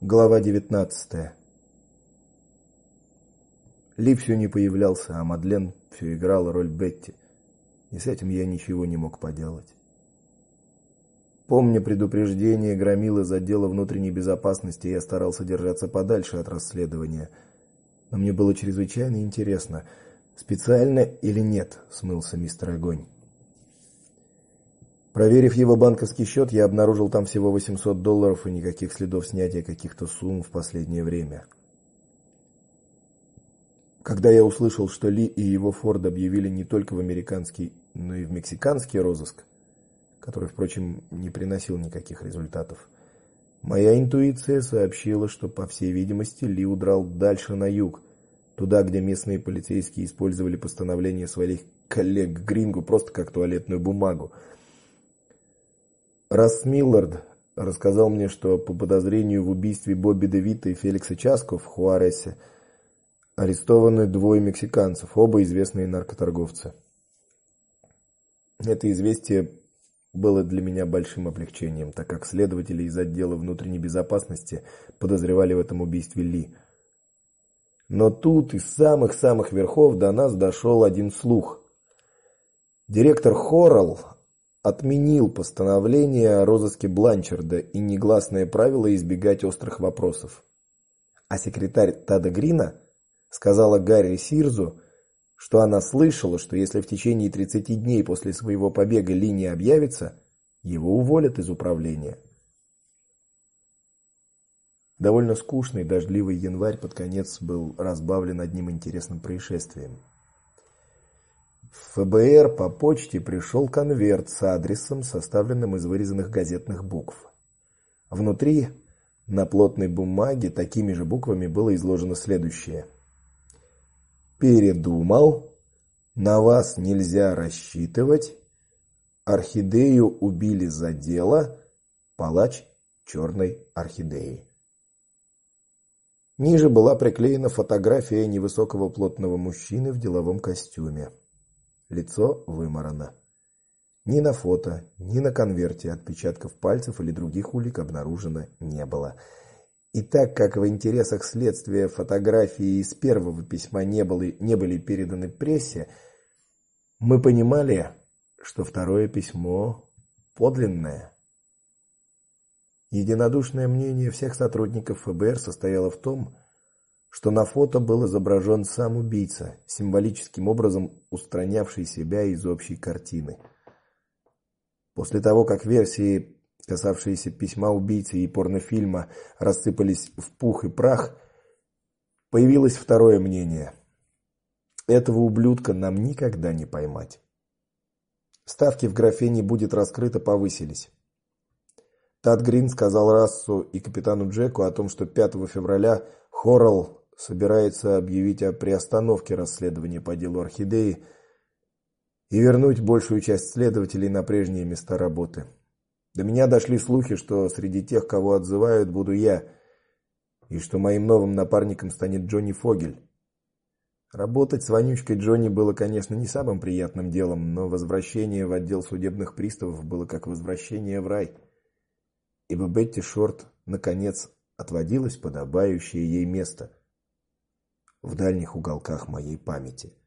Глава 19. Ли не появлялся, а Мадлен все играла роль Бетти. И с этим я ничего не мог поделать. Помня предупреждение громил из отдела внутренней безопасности, я старался держаться подальше от расследования. Но мне было чрезвычайно интересно, специально или нет смылся мистер Огонь. Проверив его банковский счет, я обнаружил там всего 800 долларов и никаких следов снятия каких-то сумм в последнее время. Когда я услышал, что Ли и его Форд объявили не только в американский, но и в мексиканский розыск, который, впрочем, не приносил никаких результатов, моя интуиция сообщила, что, по всей видимости, Ли удрал дальше на юг, туда, где местные полицейские использовали постановление своих коллег Грингу просто как туалетную бумагу – Расс Миллард рассказал мне, что по подозрению в убийстве Бобби Девита и Феликса Часко в Хуаресе арестованы двое мексиканцев, оба известные наркоторговцы. Это известие было для меня большим облегчением, так как следователи из отдела внутренней безопасности подозревали в этом убийстве Ли. Но тут из самых-самых верхов до нас дошел один слух. Директор Хоррелл отменил постановление о розыске Бланчарда и негласное правило избегать острых вопросов. А секретарь Тада Грина сказала Гарри Сирзу, что она слышала, что если в течение 30 дней после своего побега Ли не объявится, его уволят из управления. Довольно скучный дождливый январь под конец был разбавлен одним интересным происшествием. В ФБР по почте пришел конверт с адресом, составленным из вырезанных газетных букв. Внутри на плотной бумаге такими же буквами было изложено следующее: Передумал, на вас нельзя рассчитывать. Орхидею убили за дело, палач черной орхидеи. Ниже была приклеена фотография невысокого плотного мужчины в деловом костюме. Лицо вымарано. Ни на фото, ни на конверте отпечатков пальцев или других улик обнаружено не было. И так как в интересах следствия фотографии из первого письма не были не были переданы прессе, мы понимали, что второе письмо подлинное. Единодушное мнение всех сотрудников ФБР состояло в том, что на фото был изображен сам убийца, символическим образом устранявший себя из общей картины. После того, как версии, касавшиеся письма убийцы и порнофильма, рассыпались в пух и прах, появилось второе мнение. Этого ублюдка нам никогда не поймать. Ставки в графе не будет раскрыто повысились. Тад Грин сказал Рассу и капитану Джеку о том, что 5 февраля Хоррелл собирается объявить о приостановке расследования по делу Орхидеи и вернуть большую часть следователей на прежние места работы. До меня дошли слухи, что среди тех, кого отзывают, буду я, и что моим новым напарником станет Джонни Фогель. Работать с вонючкой Джонни было, конечно, не самым приятным делом, но возвращение в отдел судебных приставов было как возвращение в рай. Ибо Бетти Шорт наконец отводилось подобающее ей место в дальних уголках моей памяти.